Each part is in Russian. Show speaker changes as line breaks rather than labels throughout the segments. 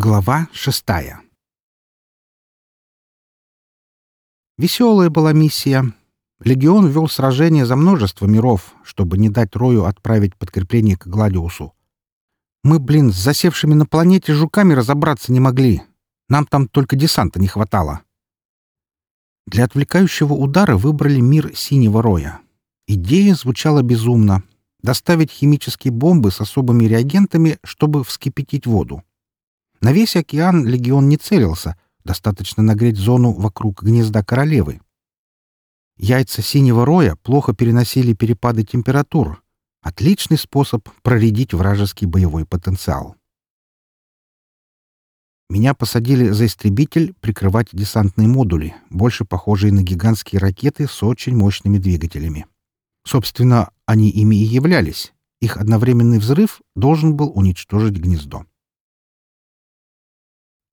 Глава шестая Веселая была миссия. Легион вел сражение за множество миров, чтобы не дать Рою отправить подкрепление к Гладиусу. Мы, блин, с засевшими на планете жуками разобраться не могли. Нам там только десанта не хватало. Для отвлекающего удара выбрали мир Синего Роя. Идея звучала безумно. Доставить химические бомбы с особыми реагентами, чтобы вскипятить воду. На весь океан легион не целился, достаточно нагреть зону вокруг гнезда королевы. Яйца синего роя плохо переносили перепады температур. Отличный способ проредить вражеский боевой потенциал. Меня посадили за истребитель прикрывать десантные модули, больше похожие на гигантские ракеты с очень мощными двигателями. Собственно, они ими и являлись. Их одновременный взрыв должен был уничтожить гнездо.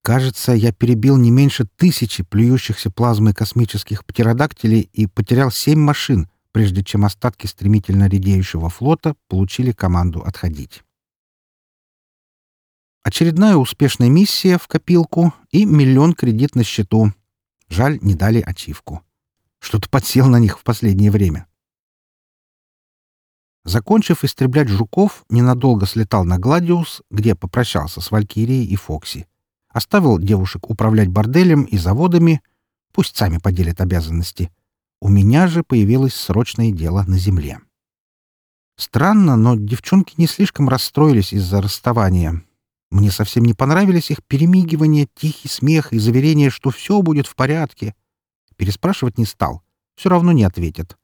Кажется, я перебил не меньше тысячи плюющихся плазмой космических птеродактилей и потерял семь машин, прежде чем остатки стремительно редеющего флота получили команду отходить. Очередная успешная миссия в копилку и миллион кредит на счету. Жаль, не дали ачивку. Что-то подсел на них в последнее время. Закончив истреблять жуков, ненадолго слетал на Гладиус, где попрощался с Валькирией и Фокси оставил девушек управлять борделем и заводами, пусть сами поделят обязанности. У меня же появилось срочное дело на земле. Странно, но девчонки не слишком расстроились из-за расставания. Мне совсем не понравились их перемигивания, тихий смех и заверение, что все будет в порядке. Переспрашивать не стал. Все равно не ответят.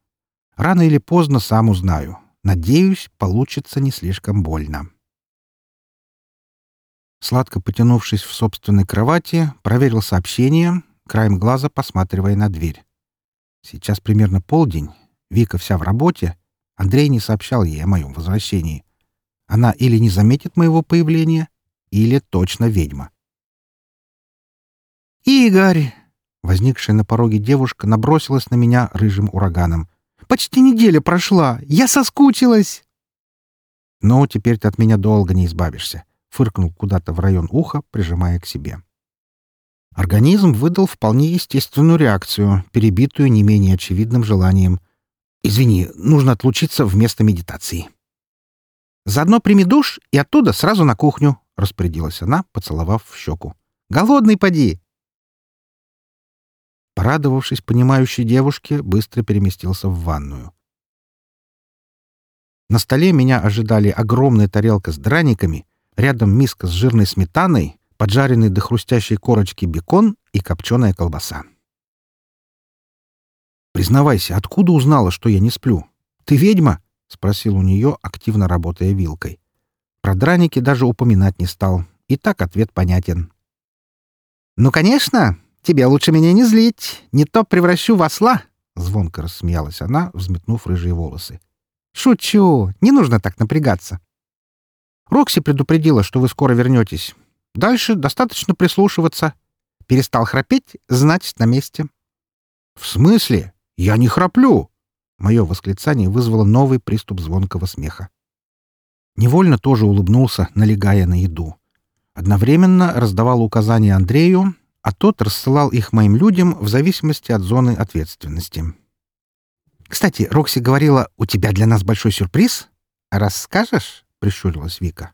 Рано или поздно сам узнаю. Надеюсь, получится не слишком больно. Сладко потянувшись в собственной кровати, проверил сообщение, краем глаза посматривая на дверь. Сейчас примерно полдень, Вика вся в работе, Андрей не сообщал ей о моем возвращении. Она или не заметит моего появления, или точно ведьма. «Игорь!» Возникшая на пороге девушка набросилась на меня рыжим ураганом. «Почти неделя прошла! Я соскучилась!» «Ну, теперь ты от меня долго не избавишься фыркнул куда-то в район уха, прижимая к себе. Организм выдал вполне естественную реакцию, перебитую не менее очевидным желанием. «Извини, нужно отлучиться вместо медитации». «Заодно прими душ и оттуда сразу на кухню», — распорядилась она, поцеловав в щеку. «Голодный поди!» Порадовавшись понимающей девушке, быстро переместился в ванную. На столе меня ожидали огромная тарелка с драниками Рядом миска с жирной сметаной, поджаренный до хрустящей корочки бекон и копченая колбаса. «Признавайся, откуда узнала, что я не сплю? Ты ведьма?» — спросил у нее, активно работая вилкой. Про драники даже упоминать не стал. И так ответ понятен. «Ну, конечно! Тебе лучше меня не злить. Не то превращу в осла!» — звонко рассмеялась она, взметнув рыжие волосы. «Шучу! Не нужно так напрягаться!» Рокси предупредила, что вы скоро вернетесь. Дальше достаточно прислушиваться. Перестал храпеть, значит, на месте. — В смысле? Я не храплю! Мое восклицание вызвало новый приступ звонкого смеха. Невольно тоже улыбнулся, налегая на еду. Одновременно раздавал указания Андрею, а тот рассылал их моим людям в зависимости от зоны ответственности. «Кстати, Рокси говорила, у тебя для нас большой сюрприз. Расскажешь?» — прищурилась Вика.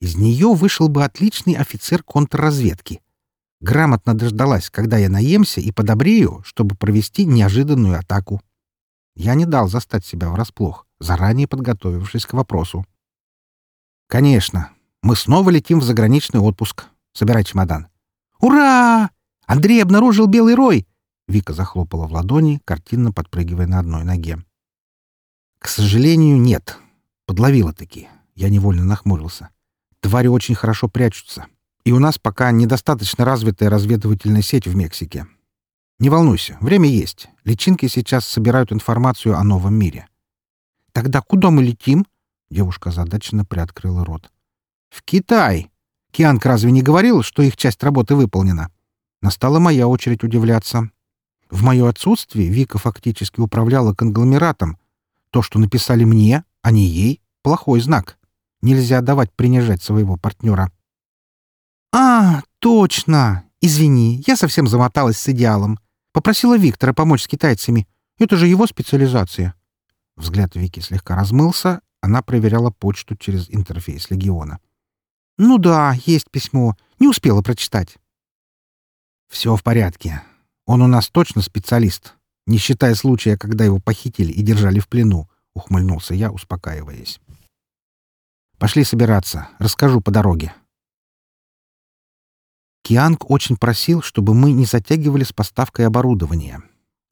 «Из нее вышел бы отличный офицер контрразведки. Грамотно дождалась, когда я наемся и подобрею, чтобы провести неожиданную атаку. Я не дал застать себя врасплох, заранее подготовившись к вопросу. «Конечно. Мы снова летим в заграничный отпуск. Собирай чемодан». «Ура! Андрей обнаружил белый рой!» Вика захлопала в ладони, картинно подпрыгивая на одной ноге. «К сожалению, нет. Подловила-таки. Я невольно нахмурился. Твари очень хорошо прячутся. И у нас пока недостаточно развитая разведывательная сеть в Мексике. Не волнуйся, время есть. Личинки сейчас собирают информацию о новом мире. Тогда куда мы летим? Девушка озадаченно приоткрыла рот. В Китай. Кианг разве не говорил, что их часть работы выполнена? Настала моя очередь удивляться. В мое отсутствие Вика фактически управляла конгломератом. То, что написали мне, а не ей — плохой знак. Нельзя давать принижать своего партнера. «А, точно! Извини, я совсем замоталась с идеалом. Попросила Виктора помочь с китайцами. Это же его специализация». Взгляд Вики слегка размылся. Она проверяла почту через интерфейс Легиона. «Ну да, есть письмо. Не успела прочитать». «Все в порядке. Он у нас точно специалист, не считая случая, когда его похитили и держали в плену», — ухмыльнулся я, успокаиваясь. «Пошли собираться. Расскажу по дороге». Кианг очень просил, чтобы мы не затягивали с поставкой оборудования.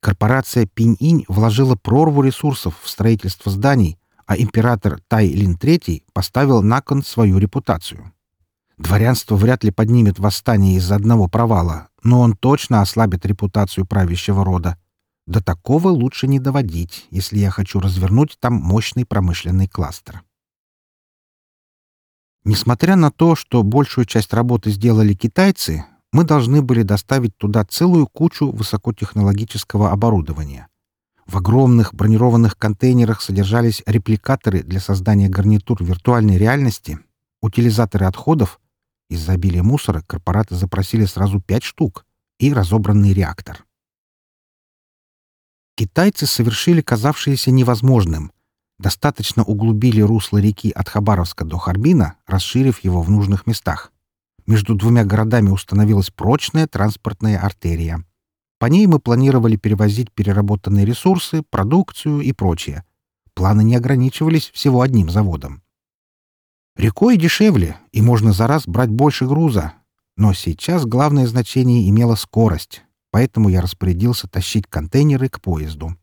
Корпорация Пинь-Инь вложила прорву ресурсов в строительство зданий, а император Тай Лин III поставил на кон свою репутацию. Дворянство вряд ли поднимет восстание из-за одного провала, но он точно ослабит репутацию правящего рода. До такого лучше не доводить, если я хочу развернуть там мощный промышленный кластер. Несмотря на то, что большую часть работы сделали китайцы, мы должны были доставить туда целую кучу высокотехнологического оборудования. В огромных бронированных контейнерах содержались репликаторы для создания гарнитур виртуальной реальности, утилизаторы отходов, из-за обилия мусора корпораты запросили сразу пять штук и разобранный реактор. Китайцы совершили казавшееся невозможным. Достаточно углубили русло реки от Хабаровска до Харбина, расширив его в нужных местах. Между двумя городами установилась прочная транспортная артерия. По ней мы планировали перевозить переработанные ресурсы, продукцию и прочее. Планы не ограничивались всего одним заводом. Рекой дешевле, и можно за раз брать больше груза. Но сейчас главное значение имела скорость, поэтому я распорядился тащить контейнеры к поезду.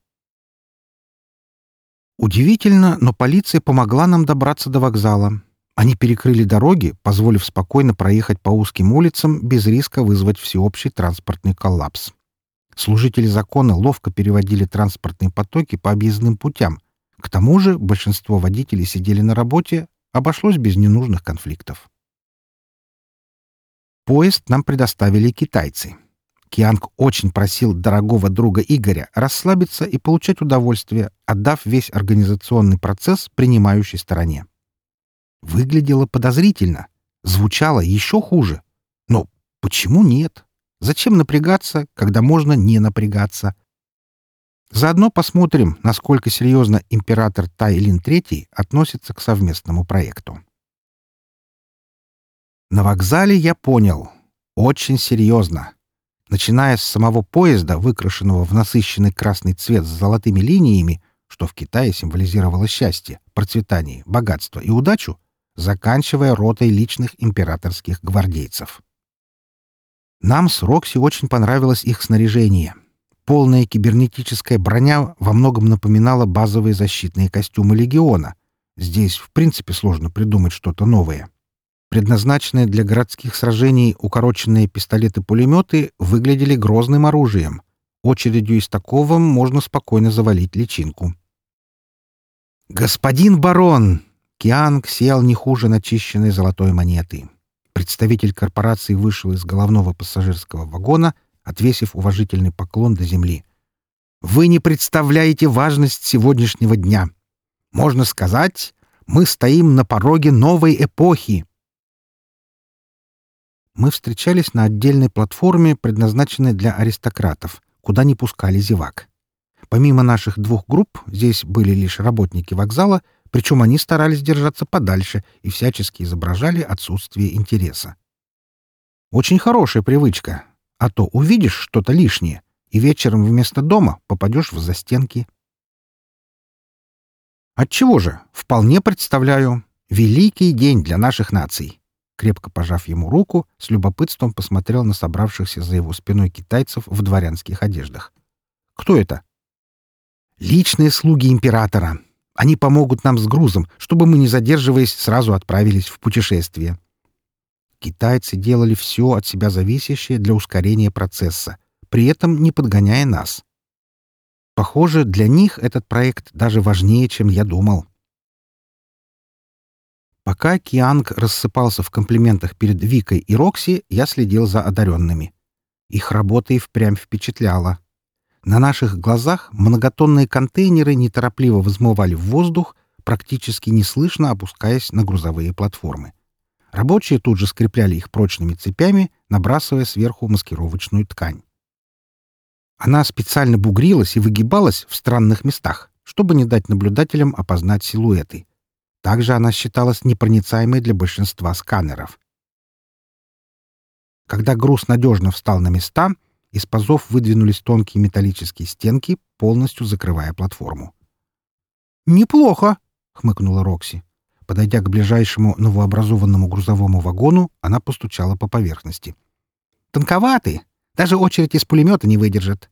Удивительно, но полиция помогла нам добраться до вокзала. Они перекрыли дороги, позволив спокойно проехать по узким улицам без риска вызвать всеобщий транспортный коллапс. Служители закона ловко переводили транспортные потоки по объездным путям. К тому же большинство водителей сидели на работе, обошлось без ненужных конфликтов. Поезд нам предоставили китайцы. Кианг очень просил дорогого друга Игоря расслабиться и получать удовольствие, отдав весь организационный процесс принимающей стороне. Выглядело подозрительно, звучало еще хуже. Но почему нет? Зачем напрягаться, когда можно не напрягаться? Заодно посмотрим, насколько серьезно император Тайлин III относится к совместному проекту. На вокзале я понял. Очень серьезно. Начиная с самого поезда, выкрашенного в насыщенный красный цвет с золотыми линиями, что в Китае символизировало счастье, процветание, богатство и удачу, заканчивая ротой личных императорских гвардейцев. Нам с Рокси очень понравилось их снаряжение. Полная кибернетическая броня во многом напоминала базовые защитные костюмы легиона. Здесь, в принципе, сложно придумать что-то новое. Предназначенные для городских сражений укороченные пистолеты-пулеметы выглядели грозным оружием. Очередью из такого можно спокойно завалить личинку. «Господин барон!» Кианг сел не хуже начищенной золотой монеты. Представитель корпорации вышел из головного пассажирского вагона, отвесив уважительный поклон до земли. «Вы не представляете важность сегодняшнего дня. Можно сказать, мы стоим на пороге новой эпохи». Мы встречались на отдельной платформе, предназначенной для аристократов, куда не пускали зевак. Помимо наших двух групп, здесь были лишь работники вокзала — причем они старались держаться подальше и всячески изображали отсутствие интереса. Очень хорошая привычка, а то увидишь что-то лишнее, и вечером вместо дома попадешь в застенки. Отчего же? Вполне представляю. Великий день для наших наций. Крепко пожав ему руку, с любопытством посмотрел на собравшихся за его спиной китайцев в дворянских одеждах. Кто это? Личные слуги императора, они помогут нам с грузом, чтобы мы, не задерживаясь, сразу отправились в путешествие. Китайцы делали все от себя зависящее для ускорения процесса, при этом не подгоняя нас. Похоже, для них этот проект даже важнее, чем я думал. Пока Кианг рассыпался в комплиментах перед Викой и Рокси, я следил за одаренными. Их работа и впрямь впечатляла. На наших глазах многотонные контейнеры неторопливо взмывали в воздух, практически неслышно опускаясь на грузовые платформы. Рабочие тут же скрепляли их прочными цепями, набрасывая сверху маскировочную ткань. Она специально бугрилась и выгибалась в странных местах, чтобы не дать наблюдателям опознать силуэты. Также она считалась непроницаемой для большинства сканеров. Когда груз надежно встал на места, из пазов выдвинулись тонкие металлические стенки, полностью закрывая платформу. «Неплохо!» — хмыкнула Рокси. Подойдя к ближайшему новообразованному грузовому вагону, она постучала по поверхности. «Тонковаты! Даже очередь из пулемета не выдержит!»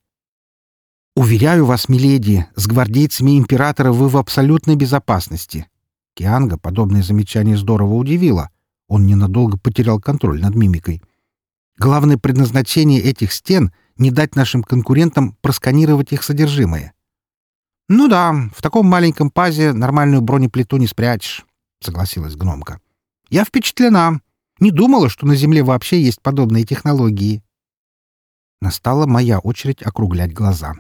«Уверяю вас, миледи, с гвардейцами императора вы в абсолютной безопасности!» Кианга подобное замечание здорово удивило. Он ненадолго потерял контроль над мимикой. Главное предназначение этих стен — не дать нашим конкурентам просканировать их содержимое. «Ну да, в таком маленьком пазе нормальную бронеплиту не спрячешь», — согласилась гномка. «Я впечатлена. Не думала, что на Земле вообще есть подобные технологии». Настала моя очередь округлять глаза.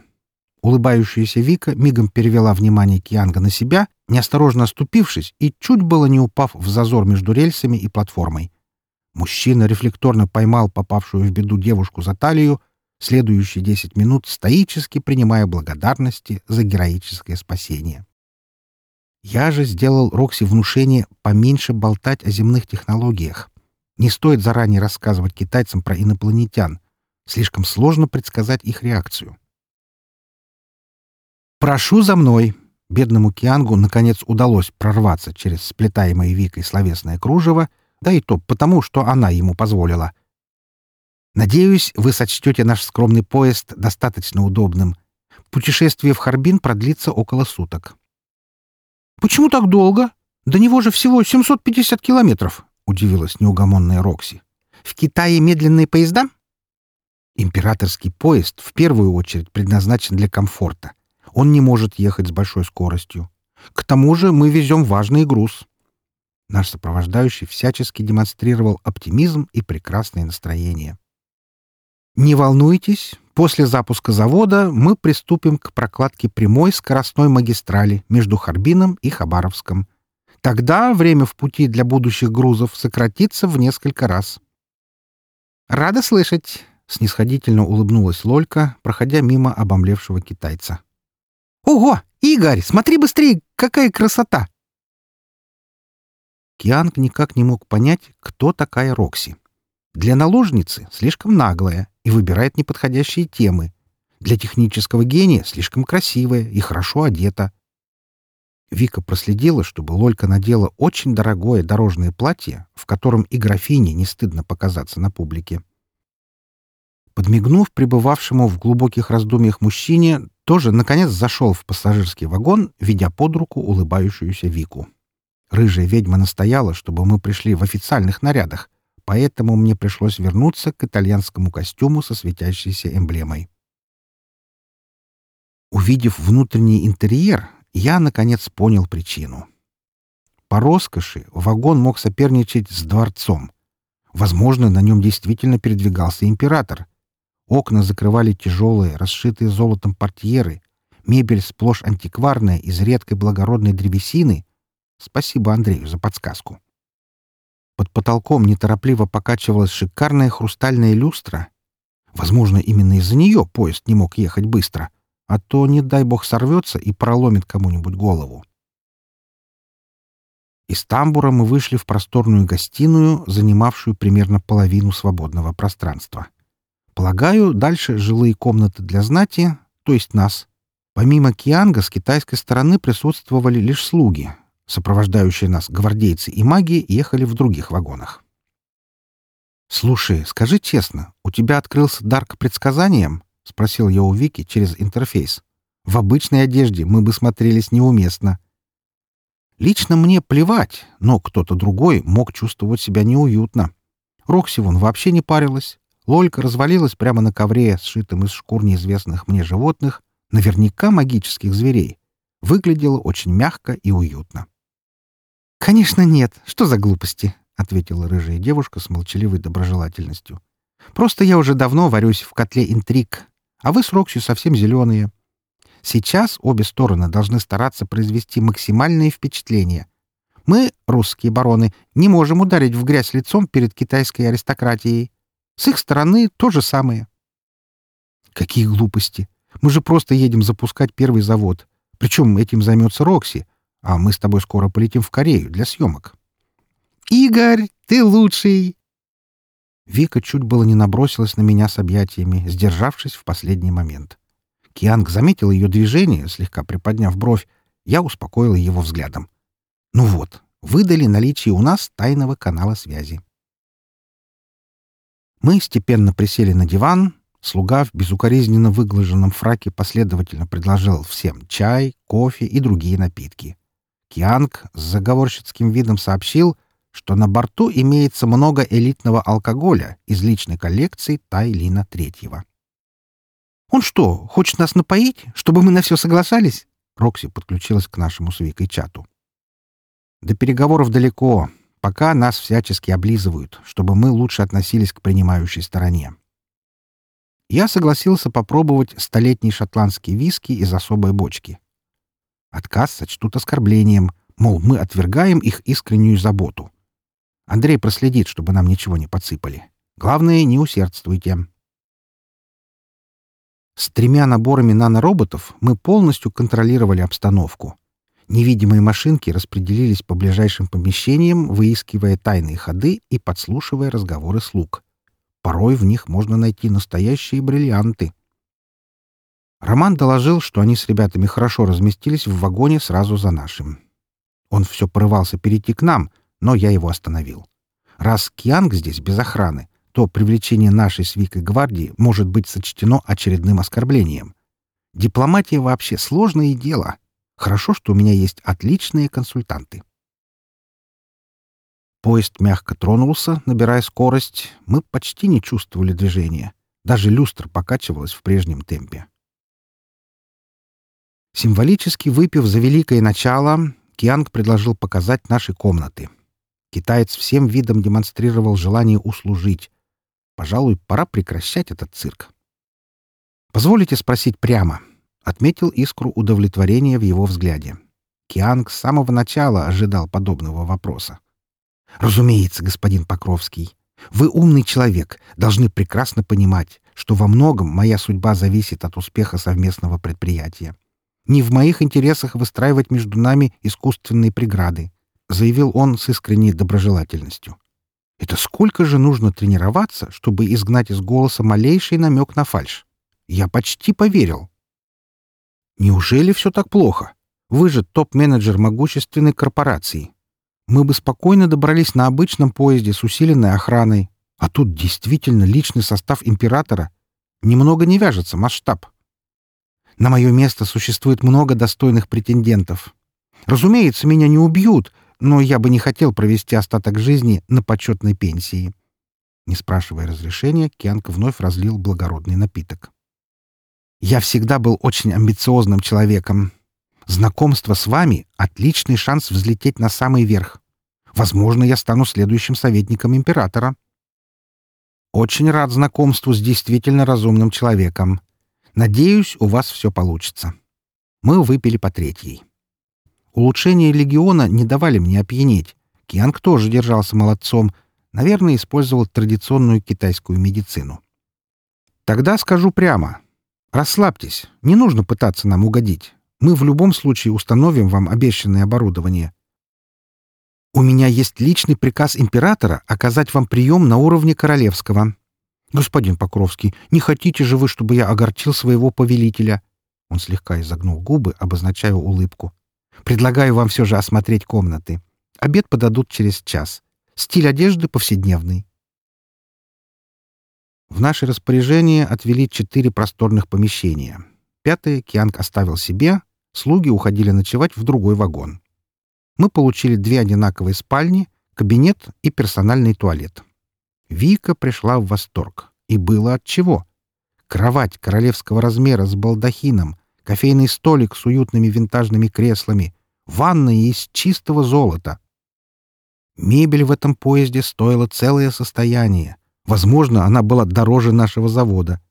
Улыбающаяся Вика мигом перевела внимание Кианга на себя, неосторожно оступившись и чуть было не упав в зазор между рельсами и платформой. Мужчина рефлекторно поймал попавшую в беду девушку за талию, следующие десять минут стоически принимая благодарности за героическое спасение. Я же сделал Рокси внушение поменьше болтать о земных технологиях. Не стоит заранее рассказывать китайцам про инопланетян. Слишком сложно предсказать их реакцию. «Прошу за мной!» Бедному Киангу наконец удалось прорваться через сплетаемое Викой словесное кружево да и то потому, что она ему позволила. Надеюсь, вы сочтете наш скромный поезд достаточно удобным. Путешествие в Харбин продлится около суток. «Почему так долго? До него же всего 750 километров», — удивилась неугомонная Рокси. «В Китае медленные поезда?» Императорский поезд в первую очередь предназначен для комфорта. Он не может ехать с большой скоростью. К тому же мы везем важный груз. Наш сопровождающий всячески демонстрировал оптимизм и прекрасное настроение. «Не волнуйтесь, после запуска завода мы приступим к прокладке прямой скоростной магистрали между Харбином и Хабаровском. Тогда время в пути для будущих грузов сократится в несколько раз». «Рада слышать!» — снисходительно улыбнулась Лолька, проходя мимо обомлевшего китайца. «Ого! Игорь, смотри быстрее! Какая красота!» Кианг никак не мог понять, кто такая Рокси. Для наложницы слишком наглая и выбирает неподходящие темы. Для технического гения слишком красивая и хорошо одета. Вика проследила, чтобы Лолька надела очень дорогое дорожное платье, в котором и графине не стыдно показаться на публике. Подмигнув пребывавшему в глубоких раздумьях мужчине, тоже, наконец, зашел в пассажирский вагон, ведя под руку улыбающуюся Вику. Рыжая ведьма настояла, чтобы мы пришли в официальных нарядах, поэтому мне пришлось вернуться к итальянскому костюму со светящейся эмблемой. Увидев внутренний интерьер, я, наконец, понял причину. По роскоши вагон мог соперничать с дворцом. Возможно, на нем действительно передвигался император. Окна закрывали тяжелые, расшитые золотом портьеры, мебель сплошь антикварная из редкой благородной древесины, Спасибо Андрею за подсказку. Под потолком неторопливо покачивалась шикарная хрустальная люстра. Возможно, именно из-за нее поезд не мог ехать быстро, а то, не дай бог, сорвется и проломит кому-нибудь голову. Из тамбура мы вышли в просторную гостиную, занимавшую примерно половину свободного пространства. Полагаю, дальше жилые комнаты для знати, то есть нас. Помимо Кианга с китайской стороны присутствовали лишь слуги, Сопровождающие нас гвардейцы и маги ехали в других вагонах. «Слушай, скажи честно, у тебя открылся дар к предсказаниям?» — спросил я у Вики через интерфейс. «В обычной одежде мы бы смотрелись неуместно». Лично мне плевать, но кто-то другой мог чувствовать себя неуютно. Рокси вон вообще не парилась. Лолька развалилась прямо на ковре, сшитом из шкур неизвестных мне животных, наверняка магических зверей. Выглядела очень мягко и уютно. «Конечно нет. Что за глупости?» — ответила рыжая девушка с молчаливой доброжелательностью. «Просто я уже давно варюсь в котле интриг, а вы с Рокси совсем зеленые. Сейчас обе стороны должны стараться произвести максимальное впечатление. Мы, русские бароны, не можем ударить в грязь лицом перед китайской аристократией. С их стороны то же самое. Какие глупости! Мы же просто едем запускать первый завод. Причем этим займется Рокси, а мы с тобой скоро полетим в Корею для съемок. «Игорь, ты лучший!» Вика чуть было не набросилась на меня с объятиями, сдержавшись в последний момент. Кианг заметил ее движение, слегка приподняв бровь. Я успокоил его взглядом. «Ну вот, выдали наличие у нас тайного канала связи». Мы степенно присели на диван. Слуга в безукоризненно выглаженном фраке последовательно предложил всем чай, кофе и другие напитки. Кианг с заговорщицким видом сообщил, что на борту имеется много элитного алкоголя из личной коллекции Тайлина Третьего. «Он что, хочет нас напоить, чтобы мы на все соглашались?» Рокси подключилась к нашему с Викой чату. «До переговоров далеко. Пока нас всячески облизывают, чтобы мы лучше относились к принимающей стороне. Я согласился попробовать столетний шотландский виски из особой бочки. Отказ сочтут оскорблением, мол, мы отвергаем их искреннюю заботу. Андрей проследит, чтобы нам ничего не подсыпали. Главное, не усердствуйте. С тремя наборами нанороботов мы полностью контролировали обстановку. Невидимые машинки распределились по ближайшим помещениям, выискивая тайные ходы и подслушивая разговоры слуг. Порой в них можно найти настоящие бриллианты. Роман доложил, что они с ребятами хорошо разместились в вагоне сразу за нашим. Он все порывался перейти к нам, но я его остановил. Раз Кианг здесь без охраны, то привлечение нашей с Викой гвардии может быть сочтено очередным оскорблением. Дипломатия вообще сложное дело. Хорошо, что у меня есть отличные консультанты. Поезд мягко тронулся, набирая скорость. Мы почти не чувствовали движения. Даже люстра покачивалась в прежнем темпе. Символически выпив за великое начало, Кианг предложил показать наши комнаты. Китаец всем видом демонстрировал желание услужить, Пожалуй, пора прекращать этот цирк. «Позволите спросить прямо?» — отметил искру удовлетворения в его взгляде. Кианг с самого начала ожидал подобного вопроса. «Разумеется, господин Покровский. Вы умный человек, должны прекрасно понимать, что во многом моя судьба зависит от успеха совместного предприятия. Не в моих интересах выстраивать между нами искусственные преграды», — заявил он с искренней доброжелательностью. Это сколько же нужно тренироваться, чтобы изгнать из голоса малейший намек на фальшь? Я почти поверил. Неужели все так плохо? Вы же топ-менеджер могущественной корпорации. Мы бы спокойно добрались на обычном поезде с усиленной охраной. А тут действительно личный состав императора. Немного не вяжется масштаб. На мое место существует много достойных претендентов. Разумеется, меня не убьют, но я бы не хотел провести остаток жизни на почетной пенсии. Не спрашивая разрешения, Кианг вновь разлил благородный напиток. «Я всегда был очень амбициозным человеком. Знакомство с вами — отличный шанс взлететь на самый верх. Возможно, я стану следующим советником императора. Очень рад знакомству с действительно разумным человеком. Надеюсь, у вас все получится. Мы выпили по третьей. Улучшения легиона не давали мне опьянеть. Кианг тоже держался молодцом. Наверное, использовал традиционную китайскую медицину. Тогда скажу прямо. Расслабьтесь. Не нужно пытаться нам угодить. Мы в любом случае установим вам обещанное оборудование. У меня есть личный приказ императора оказать вам прием на уровне королевского. Господин Покровский, не хотите же вы, чтобы я огорчил своего повелителя? Он слегка изогнул губы, обозначая улыбку. Предлагаю вам все же осмотреть комнаты. Обед подадут через час. Стиль одежды повседневный. В наше распоряжение отвели четыре просторных помещения. Пятое Кианг оставил себе, слуги уходили ночевать в другой вагон. Мы получили две одинаковые спальни, кабинет и персональный туалет. Вика пришла в восторг. И было от чего. Кровать королевского размера с балдахином, кофейный столик с уютными винтажными креслами, ванная из чистого золота. Мебель в этом поезде стоила целое состояние. Возможно, она была дороже нашего завода.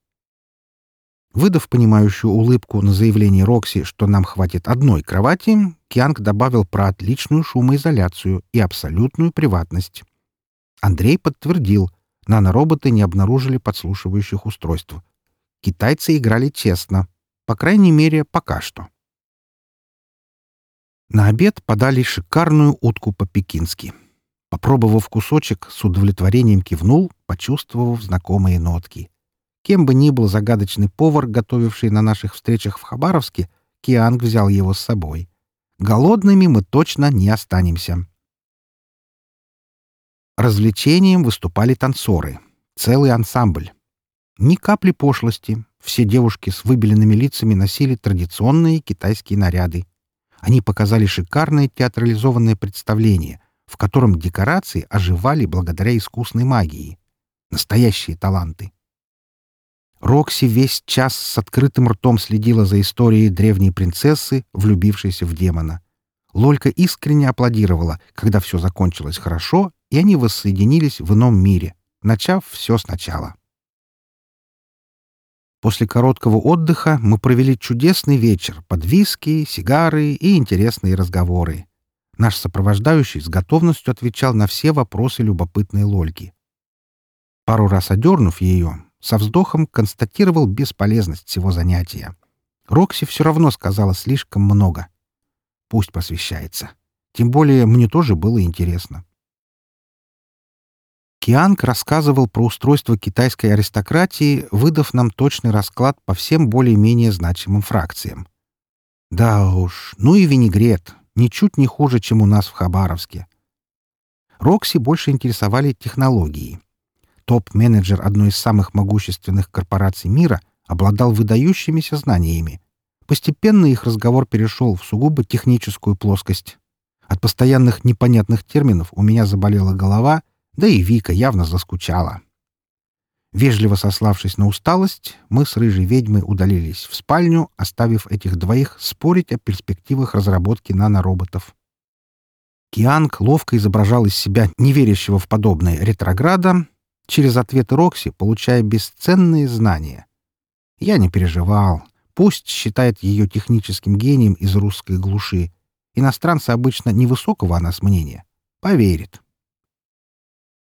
Выдав понимающую улыбку на заявление Рокси, что нам хватит одной кровати, Кианг добавил про отличную шумоизоляцию и абсолютную приватность. Андрей подтвердил, нанороботы не обнаружили подслушивающих устройств. Китайцы играли честно. По крайней мере, пока что. На обед подали шикарную утку по-пекински. Попробовав кусочек, с удовлетворением кивнул, почувствовав знакомые нотки. Кем бы ни был загадочный повар, готовивший на наших встречах в Хабаровске, Кианг взял его с собой. Голодными мы точно не останемся. Развлечением выступали танцоры. Целый ансамбль. Ни капли пошлости. Все девушки с выбеленными лицами носили традиционные китайские наряды. Они показали шикарное театрализованное представление, в котором декорации оживали благодаря искусной магии. Настоящие таланты. Рокси весь час с открытым ртом следила за историей древней принцессы, влюбившейся в демона. Лолька искренне аплодировала, когда все закончилось хорошо, и они воссоединились в ином мире, начав все сначала. После короткого отдыха мы провели чудесный вечер под виски, сигары и интересные разговоры. Наш сопровождающий с готовностью отвечал на все вопросы любопытной Лольки. Пару раз одернув ее, со вздохом констатировал бесполезность всего занятия. Рокси все равно сказала слишком много. Пусть просвещается. Тем более мне тоже было интересно. Кианг рассказывал про устройство китайской аристократии, выдав нам точный расклад по всем более-менее значимым фракциям. Да уж, ну и винегрет, ничуть не хуже, чем у нас в Хабаровске. Рокси больше интересовали технологии. Топ-менеджер одной из самых могущественных корпораций мира обладал выдающимися знаниями. Постепенно их разговор перешел в сугубо техническую плоскость. От постоянных непонятных терминов у меня заболела голова, да и Вика явно заскучала. Вежливо сославшись на усталость, мы с рыжей ведьмой удалились в спальню, оставив этих двоих спорить о перспективах разработки нанороботов. Кианг ловко изображал из себя неверящего в подобное ретрограда, через ответы Рокси получая бесценные знания. Я не переживал. Пусть считает ее техническим гением из русской глуши. Иностранцы обычно невысокого о нас мнения. Поверит.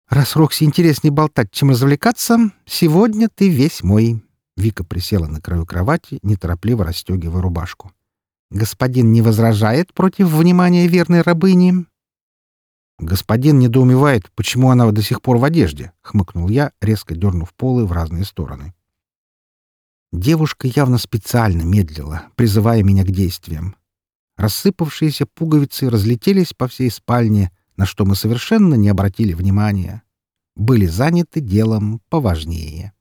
«Раз Рокси интереснее болтать, чем развлекаться, сегодня ты весь мой». Вика присела на краю кровати, неторопливо расстегивая рубашку. «Господин не возражает против внимания верной рабыни?» «Господин недоумевает, почему она до сих пор в одежде», — хмыкнул я, резко дернув полы в разные стороны. Девушка явно специально медлила, призывая меня к действиям. Рассыпавшиеся пуговицы разлетелись по всей спальне, на что мы совершенно не обратили внимания. Были заняты делом поважнее.